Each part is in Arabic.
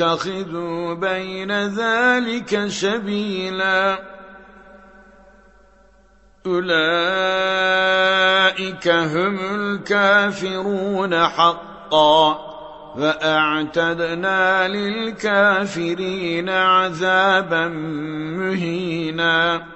اتخذوا بين ذلك سبيلا. أولئك هم الكافرون حقا. وأعتدنا للكافرين عذابا مهيناً.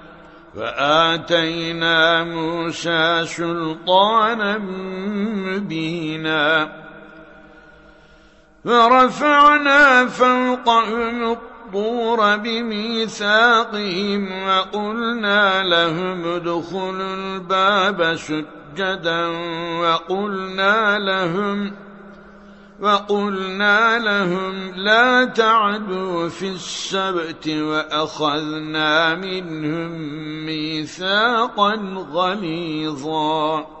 وآتينا موسى سلطانا مبينا ورفعنا فوقهم الطور بميثاقهم وقلنا لهم ادخلوا الباب سجدا وقلنا لهم وقلنا لهم لا تعدوا في السبت وأخذنا منهم ميثاقا غليظا.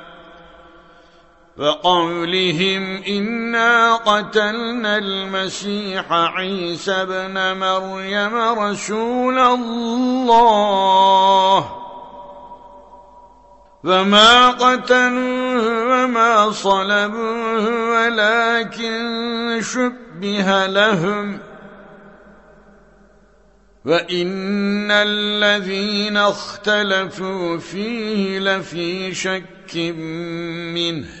وقولهم إنا قتلنا المسيح عيسى بن مريم رسول الله. وما قتلوه وما صلبوه ولكن شبه لهم. وإن الذين اختلفوا فيه لفي شك منه.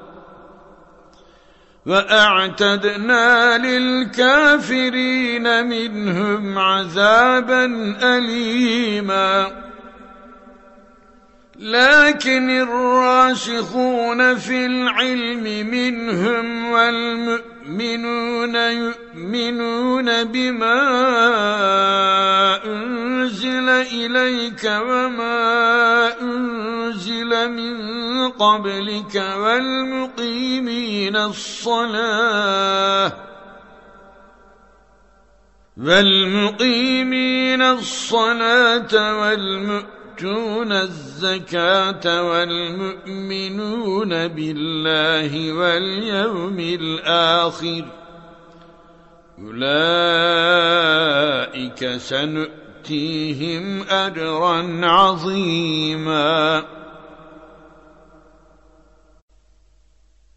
وأعتدنا للكافرين منهم عذابا أليما. لكن الراسخون في العلم منهم والمؤمنون يؤمنون بما أنزل إليك وما أنزل من قبلك والمقيمين الصلاة والمقيمين الصلاة والمؤتون الزكاة والمؤمنون بالله واليوم الآخر أولئك سنؤتيهم أجرا عظيماً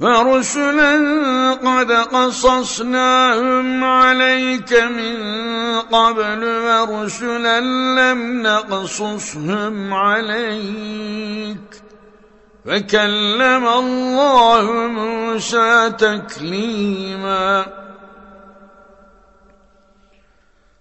فرسلا قد قصصناهم عليك من قبل ورسلا لم نقصصهم عليك فكلم الله موسى تكليماً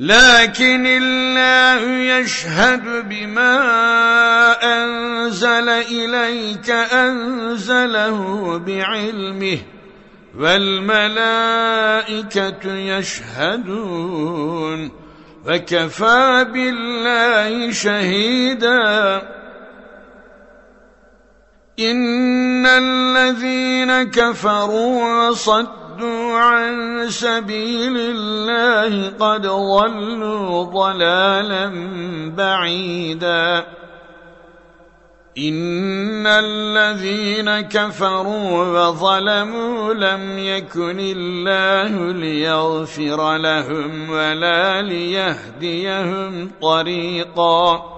لكن الله يشهد بما أنزل إليك أنزله بعلمه والملائكة يشهدون فكفى بالله شهيدا. إن الذين كفروا وصدوا صدوا عن سبيل الله قد ضلوا ضلالا بعيدا. إن الذين كفروا وظلموا لم يكن الله ليغفر لهم ولا ليهديهم طريقاً.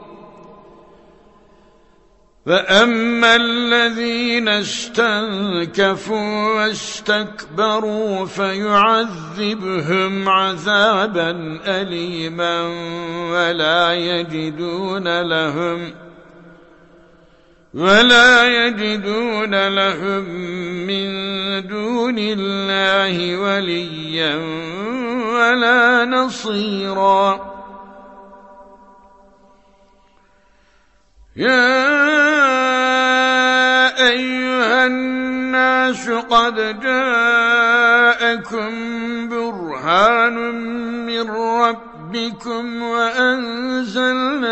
فأما الذين استنكفوا واستكبروا فيعذبهم عذابا أليما ولا يجدون لهم ولا يجدون لهم من دون الله وليا ولا نصيرا يا الناس قد جاءكم برهان من ربكم وأنزلنا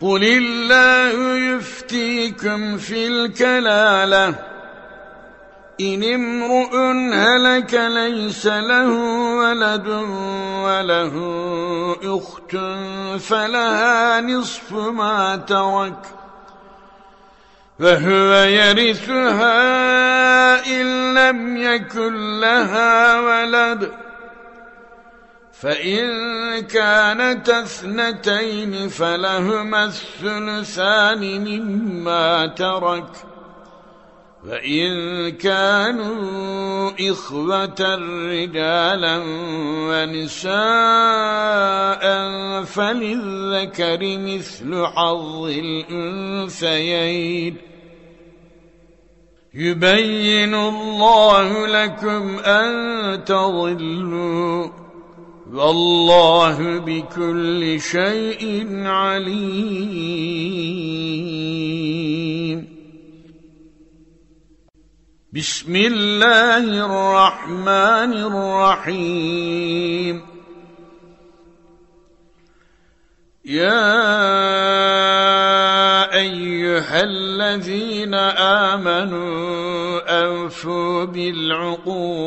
قل الله يفتيكم في الكلالة إن امرؤ هلك ليس له ولد وله أخت فلها نصف ما ترك فهو يرثها إن لم يكن لها ولد فإن كانت اثنتين فلهما الثلثان مما ترك. وإن كانوا إخوة رجالا ونساء فللذكر مثل حظ الأنثيين. يبين الله لكم أن تضلوا. والله بكل شيء عليم. بسم الله الرحمن الرحيم. يا أيها الذين آمنوا أنفوا بالعقود.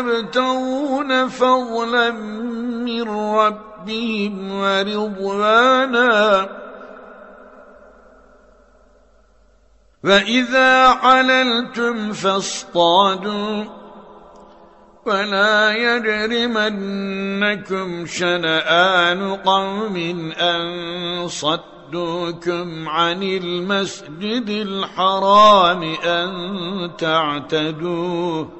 يبتغون فضلا من ربهم ورضوانا. وإذا حللتم فاصطادوا. ولا يجرمنكم شنآن قوم أن صدوكم عن المسجد الحرام أن تعتدوه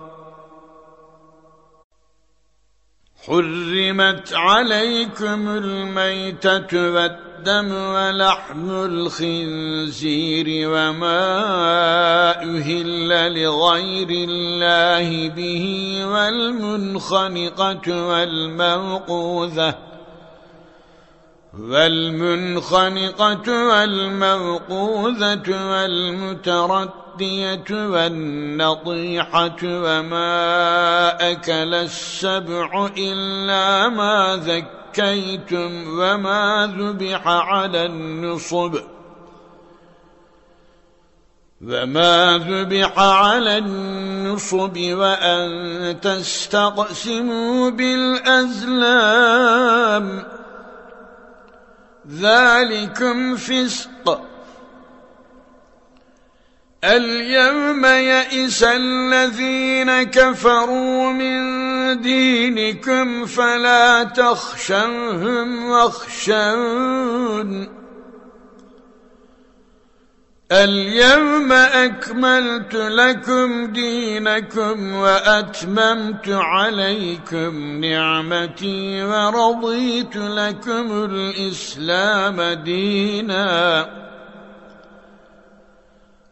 حرمت عليكم الميتة والتقوى الدم ولحم الخنزير وما أهل لغير الله به والمنخنقة والموقوذة والمنخنقة والموقوذة والمتردية والنطيحة وما أكل السبع إلا ما ذكر زكيتم وما ذبح على النصب وما ذبح على النصب وأن تستقسموا بالأزلام ذلكم فسق اليوم يئس الذين كفروا من دينكم فلا تخشوهم واخشون. اليوم أكملت لكم دينكم وأتممت عليكم نعمتي ورضيت لكم الإسلام ديناً.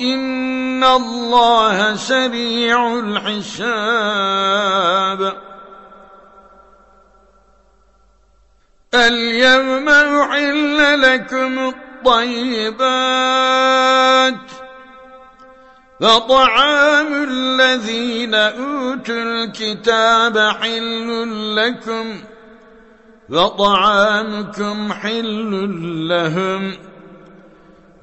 إن الله سريع الحساب اليوم أحل لكم الطيبات وطعام الذين أوتوا الكتاب حل لكم وطعامكم حل لهم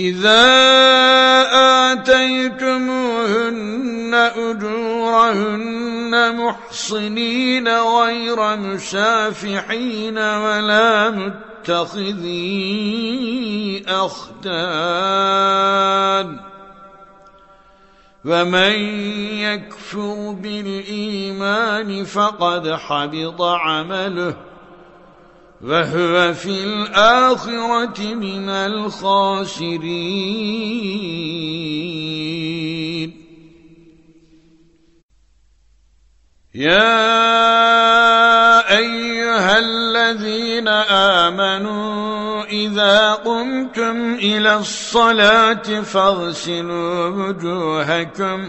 إذا آتيتموهن أجورهن محصنين غير مسافحين ولا متخذي أخدان ومن يكفر بالإيمان فقد حبط عمله وهو في الآخرة من الخاسرين. يا أيها الذين آمنوا إذا قمتم إلى الصلاة فاغسلوا وجوهكم.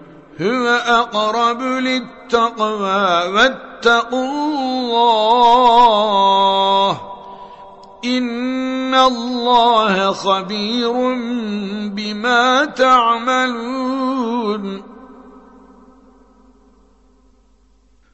هو أقرب للتقوى واتقوا الله إن الله خبير بما تعملون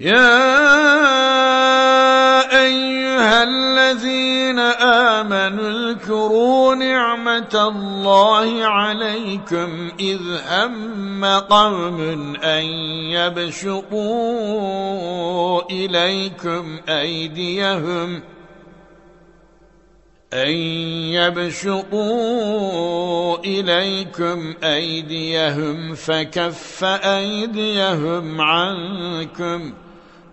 يا أيها الذين آمنوا اذكروا نعمة الله عليكم إذ هم قوم أن يبشطوا إليكم أيديهم أن يبشطوا إليكم أيديهم فكف أيديهم عنكم ۖ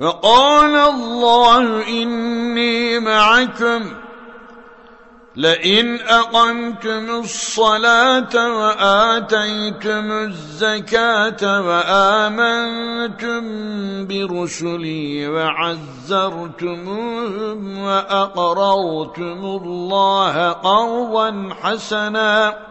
وقال الله إني معكم لئن أقمتم الصلاة وآتيتم الزكاة وآمنتم برسلي وعزرتموهم وأقررتم الله قرضا حسناً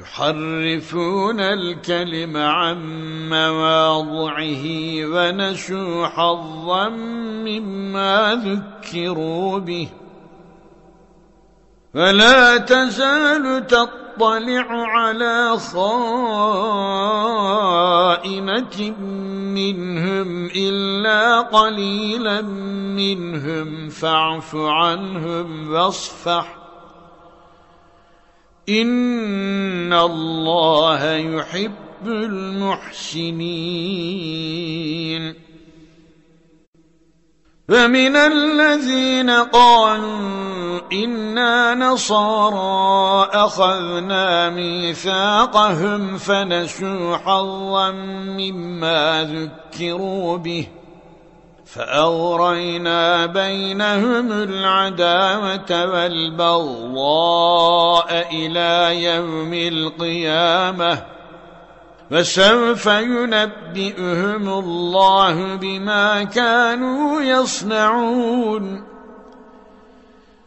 يحرفون الكلم عن مواضعه ونشوا حظا مما ذكروا به. فلا تزال تطلع على خائنة منهم إلا قليلا منهم فاعف عنهم واصفح. إن الله يحب المحسنين فمن الذين قالوا إنا نصارى أخذنا ميثاقهم فنسوا حظا مما ذكروا به فأغرينا بينهم العداوة والبغضاء إلى يوم القيامة فسوف ينبئهم الله بما كانوا يصنعون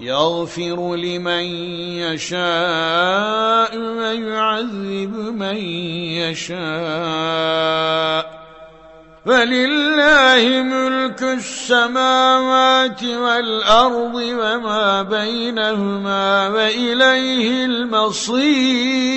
يغفر لمن يشاء ويعذب من يشاء. فلله ملك السماوات والأرض وما بينهما وإليه المصير.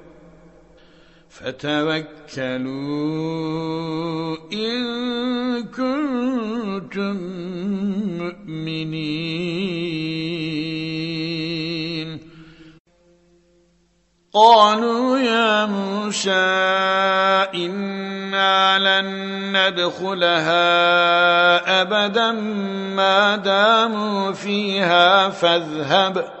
فتوكلوا إن كنتم مؤمنين. قالوا يا موسى إنا لن ندخلها أبدا ما داموا فيها فاذهب.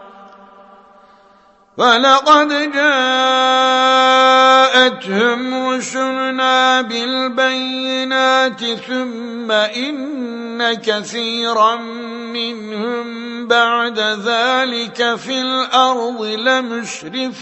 ولقد جاءتهم رسلنا بالبينات ثم إن كثيرا منهم بعد ذلك في الأرض لمشرفون.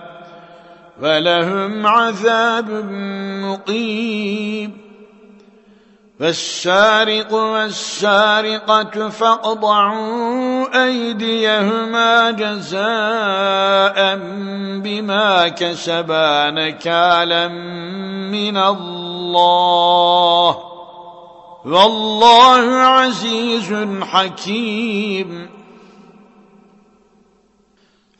ولهم عذاب مقيم. فالسارق والسارقة فاقضعوا أيديهما جزاء بما كسبا نكالا من الله. والله عزيز حكيم.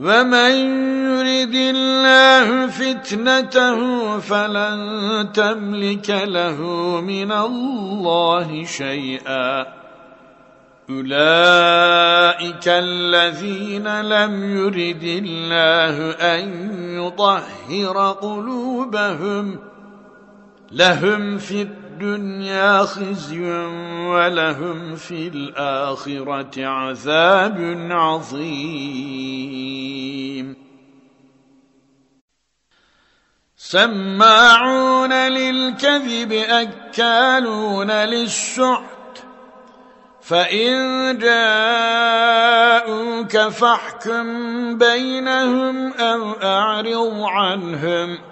ومن يرد الله فتنته فلن تملك له من الله شيئا أولئك الذين لم يرد الله أن يطهر قلوبهم لهم في الدنيا خزي ولهم في الآخرة عذاب عظيم. سماعون للكذب أكالون للسحر فإن جاءوك فاحكم بينهم أو أعرض عنهم.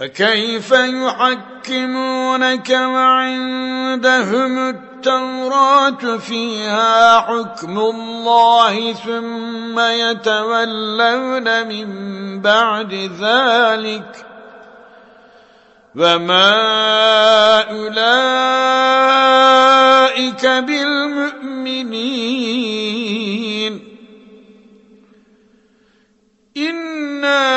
وكيف يحكمونك وعندهم التوراة فيها حكم الله ثم يتولون من بعد ذلك وما أولئك بالمؤمنين إِنَّا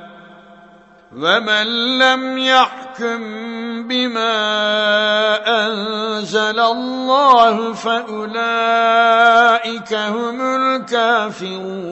ومن لم يحكم بما أنزل الله فأولئك هم الكافرون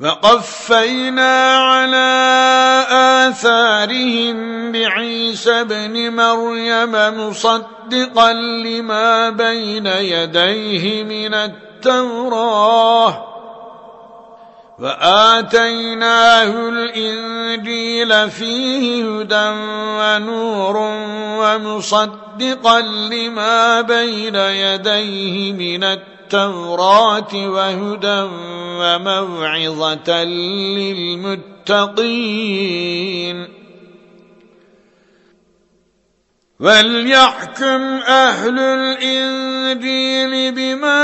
وقفينا على آثارهم بعيسى بن مريم مصدقا لما بين يديه من التوراة. وآتيناه الإنجيل فيه هدى ونور ومصدقا لما بين يديه من التوراة وهدى وموعظة للمتقين وليحكم أهل الإنجيل بما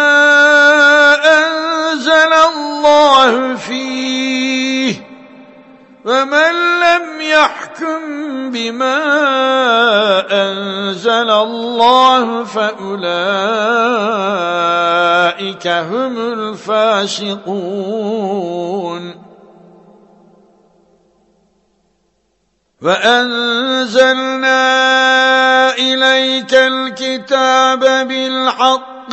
أنزل الله فيه ومن لم يحكم بما أنزل الله فأولئك هم الفاسقون. وأنزلنا إليك الكتاب بالحق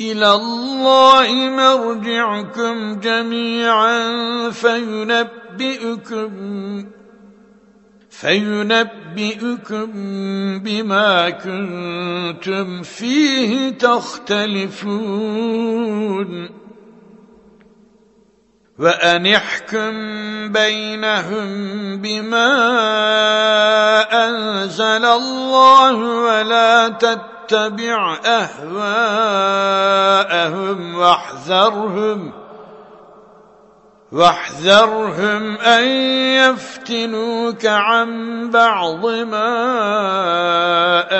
إلى الله مرجعكم جميعا فينبئكم فينبئكم بما كنتم فيه تختلفون. وأن احكم بينهم بما أنزل الله ولا تتبع أهواءهم واحذرهم واحذرهم أن يفتنوك عن بعض ما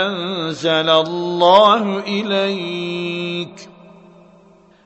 أنزل الله إليك.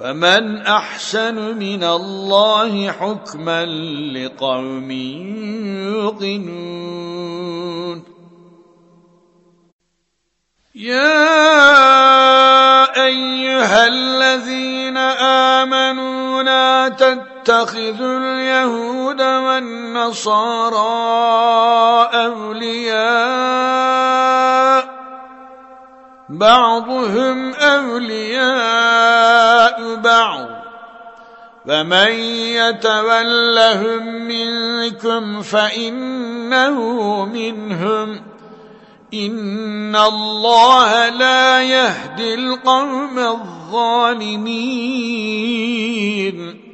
وَمَنْ أَحْسَنُ مِنَ اللَّهِ حُكْمًا لِقَوْمٍ يُوقِنُونَ. يَا أَيُّهَا الَّذِينَ آمَنُوا لَا تَتَّخِذُوا الْيَهُودَ وَالنَّصَارَى أَوْلِيَاءَ بَعْضُهُمْ أَوْلِيَاءُ بَعْضٍ فمن يتولهم منكم فإنه منهم. إن الله لا يهدي القوم الظالمين.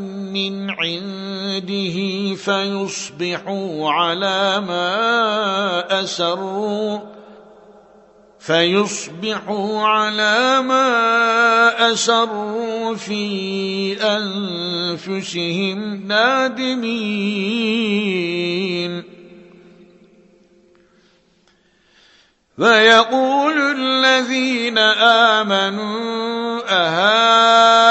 من عنده فيصبحوا على ما أسروا فيصبحوا على ما أسروا في أنفسهم نادمين. ويقول الذين آمنوا أهؤلاء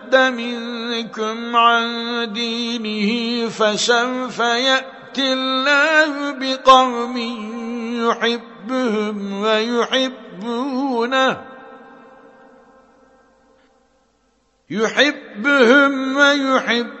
منكم عن دينه فسوف يأتي الله بقوم يحبهم ويحبونه يحبهم ويحبونه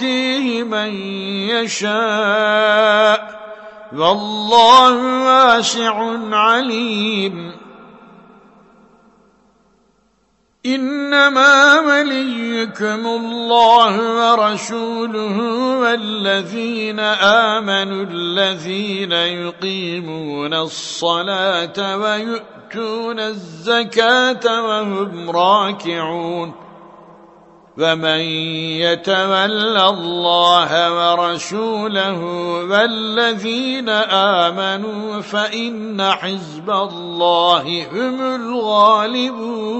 يؤتيه من يشاء. والله واسع عليم. إنما وليكم الله ورسوله والذين آمنوا الذين يقيمون الصلاة ويؤمنون يؤتون الزكاة وهم راكعون. ومن يتول الله ورسوله والذين آمنوا فإن حزب الله هم الغالبون.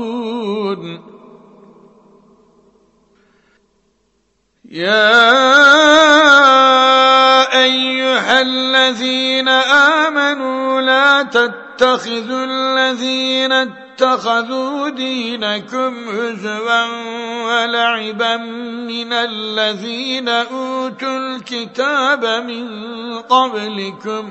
يا أيها الذين آمنوا لا تتخذوا الذين اتخذوا دينكم هزوا ولعبا من الذين أوتوا الكتاب من قبلكم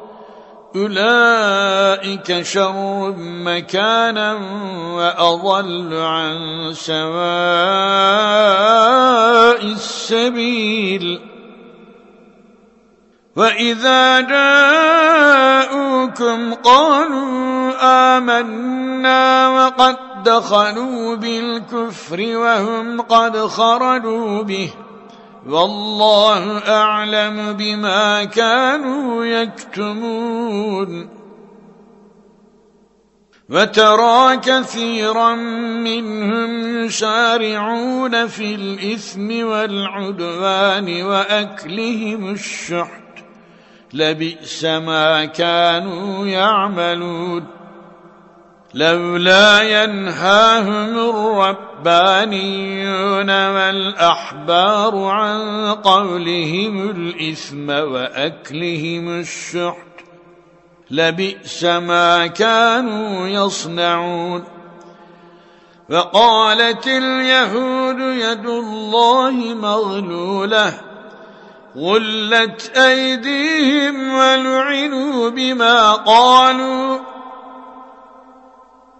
أولئك شر مكانا وأضل عن سواء السبيل وإذا جاءوكم قالوا آمنا وقد دخلوا بالكفر وهم قد خرجوا به والله أعلم بما كانوا يكتمون. وترى كثيرا منهم يسارعون في الإثم والعدوان وأكلهم الشحت. لبئس ما كانوا يعملون. لولا ينهاهم الربانيون والأحبار عن قولهم الإثم وأكلهم الشحت لبئس ما كانوا يصنعون. فقالت اليهود يد الله مغلولة غلت أيديهم ولعنوا بما قالوا.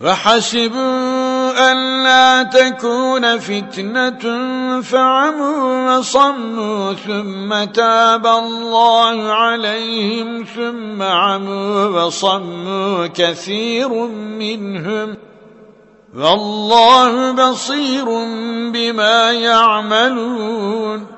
وحسبوا أن لا تكون فتنة فعموا وصموا ثم تاب الله عليهم ثم عموا وصموا كثير منهم والله بصير بما يعملون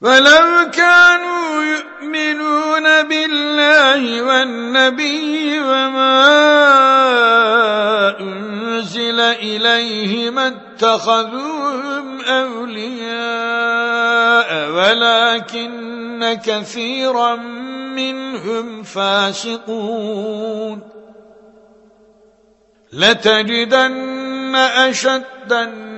ولو كانوا يؤمنون بالله والنبي وما أنزل إليه ما اتخذوهم أولياء ولكن كثيرا منهم فاسقون. لتجدن أشد الناس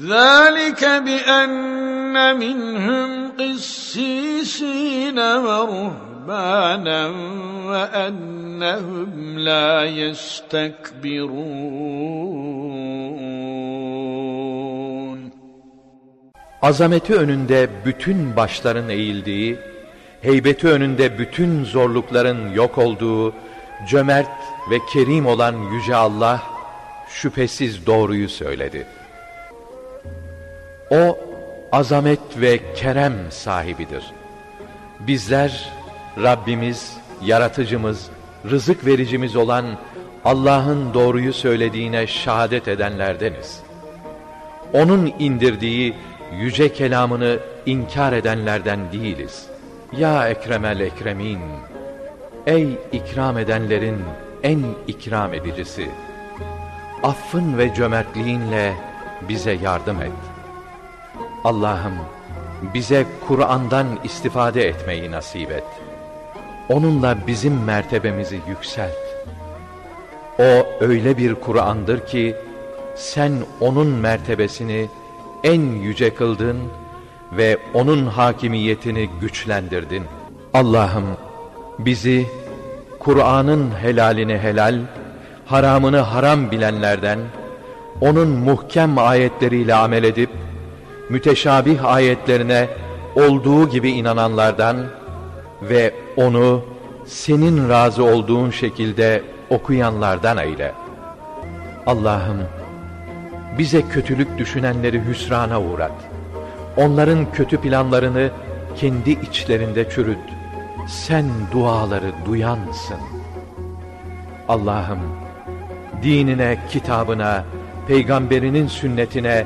ذلك بأن منهم قسيسين ورهبانا وأنهم لا يستكبرون Azameti önünde bütün başların eğildiği, heybeti önünde bütün zorlukların yok olduğu, cömert ve kerim olan Yüce Allah, şüphesiz doğruyu söyledi.'' O azamet ve kerem sahibidir. Bizler Rabbimiz, yaratıcımız, rızık vericimiz olan Allah'ın doğruyu söylediğine şahadet edenlerdeniz. Onun indirdiği yüce kelamını inkar edenlerden değiliz. Ya Ekremel Ekremin, Ey ikram edenlerin en ikram edicisi! Affın ve cömertliğinle bize yardım et. Allah'ım bize Kur'an'dan istifade etmeyi nasip et. Onunla bizim mertebemizi yükselt. O öyle bir Kur'an'dır ki sen onun mertebesini en yüce kıldın ve onun hakimiyetini güçlendirdin. Allah'ım bizi Kur'an'ın helalini helal, haramını haram bilenlerden, onun muhkem ayetleriyle amel edip, müteşabih ayetlerine olduğu gibi inananlardan ve onu senin razı olduğun şekilde okuyanlardan eyle. Allah'ım bize kötülük düşünenleri hüsrana uğrat. Onların kötü planlarını kendi içlerinde çürüt. Sen duaları duyansın. Allah'ım dinine, kitabına, peygamberinin sünnetine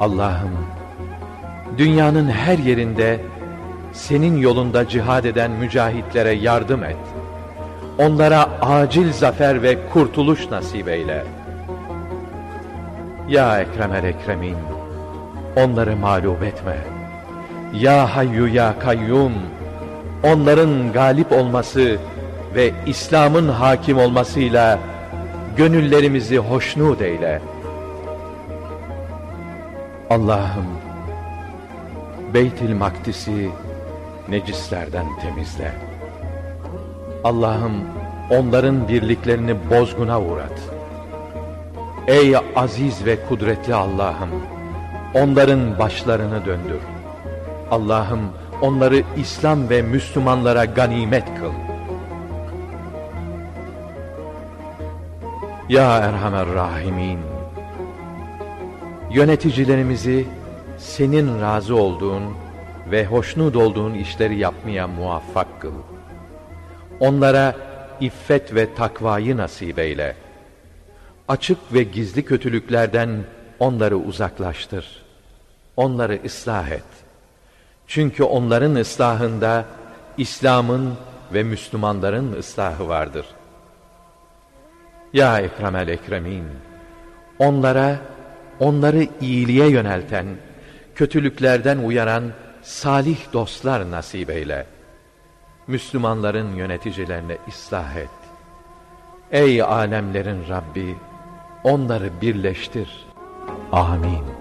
Allah'ım, dünyanın her yerinde senin yolunda cihad eden mücahitlere yardım et. Onlara acil zafer ve kurtuluş nasip eyle. Ya Ekremel Ekremin, onları mağlup etme. Ya Hayyu Ya Kayyum, onların galip olması ve İslam'ın hakim olmasıyla gönüllerimizi hoşnut eyle. Allah'ım, Beytil Makdis'i necislerden temizle. Allah'ım onların birliklerini bozguna uğrat. Ey aziz ve kudretli Allah'ım, onların başlarını döndür. Allah'ım onları İslam ve Müslümanlara ganimet kıl. Ya Erhamer Rahimin, yöneticilerimizi senin razı olduğun ve hoşnut olduğun işleri yapmaya muvaffak kıl. Onlara iffet ve takvayı nasip eyle. Açık ve gizli kötülüklerden onları uzaklaştır. Onları ıslah et. Çünkü onların ıslahında İslam'ın ve Müslümanların ıslahı vardır. Ya Ekremel Ekremin, onlara, onları iyiliğe yönelten, kötülüklerden uyaran salih dostlar nasip eyle. Müslümanların yöneticilerine ıslah et. Ey alemlerin Rabbi, onları birleştir. Amin.